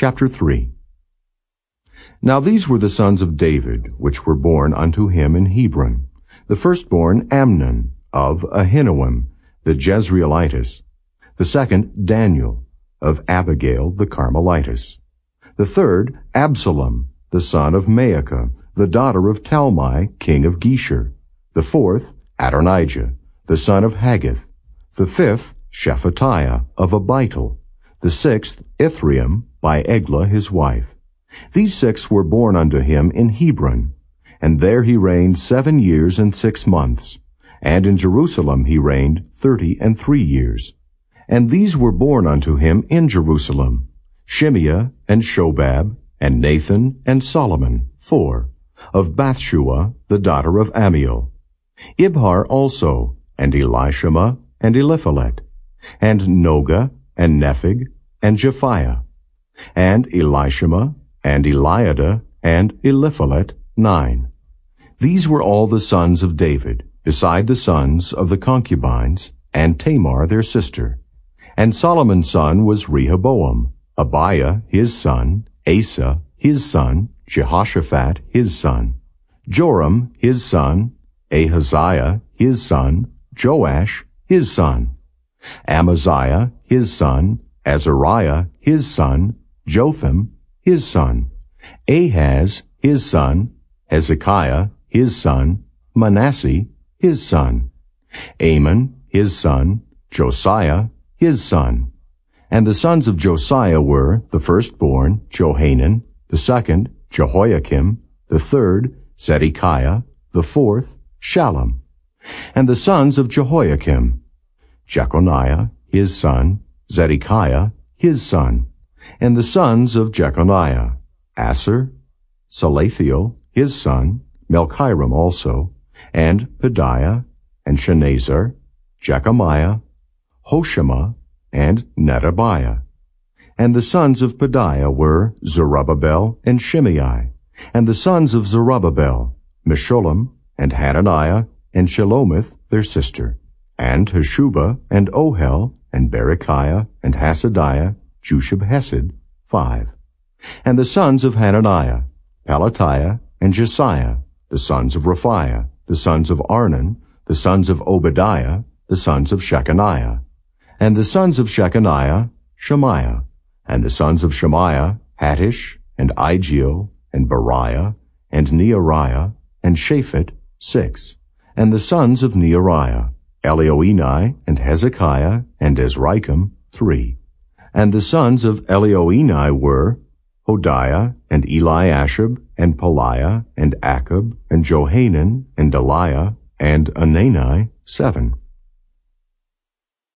Chapter 3 Now these were the sons of David, which were born unto him in Hebron. The firstborn Amnon, of Ahinoam, the Jezreelitess. The second Daniel, of Abigail the Carmelitess. The third Absalom, the son of Maachah, the daughter of Talmai, king of Geshur. The fourth Adonijah, the son of Haggith. The fifth Shephatiah, of Abital. The sixth Ithream, by Eglah his wife. These six were born unto him in Hebron, and there he reigned seven years and six months. And in Jerusalem he reigned thirty and three years. And these were born unto him in Jerusalem, Shimea and Shobab, and Nathan and Solomon, four, of Bathshua, the daughter of Ammiel. Ibhar also, and Elishama, and Eliphelet, and Nogah, and Nepheg, and Japhia, and Elishama, and Eliada, and Eliphelet, nine. These were all the sons of David, beside the sons of the concubines, and Tamar their sister. And Solomon's son was Rehoboam, Abia his son, Asa his son, Jehoshaphat his son, Joram his son, Ahaziah his son, Joash his son, Amaziah his son, Azariah his son, Jotham his son, Ahaz his son, Hezekiah his son, Manasseh his son, Amon his son, Josiah his son. And the sons of Josiah were the firstborn, Johanan, the second, Jehoiakim, the third, Zedekiah, the fourth, Shallum. And the sons of Jehoiakim, Jeconiah, his son, Zedekiah, his son. And the sons of Jeconiah, Assir, Salathiel, his son, Malchiram also, and Pedaiah, and Shenazar, Jecamiah, Hoshama, and Nedabiah. And the sons of Pedaiah were Zerubbabel and Shimei, and the sons of Zerubbabel, Meshullam, and Hananiah, and Shelomith their sister, and Hashubah, and Ohel, and Berechiah, and Hasadiah, Jushabhesed, five. And the sons of Hananiah, Pelatiah, and Jesaiah, the sons of Rephaiah, the sons of Arnan, the sons of Obadiah, the sons of Shechaniah, and the sons of Shechaniah, Shemaiah, and the sons of Shemaiah, Hattush, and Igeal, and Bariah, and Neariah, and Shaphat, six. And the sons of Neariah, Elioenai, and Hezekiah, and Azrikam, three. And the sons of Elioenai were Hodaiah, and Eliashib, and Pelaiah, and Akkub, and Johanan, and Dalaiah, and Anani, seven.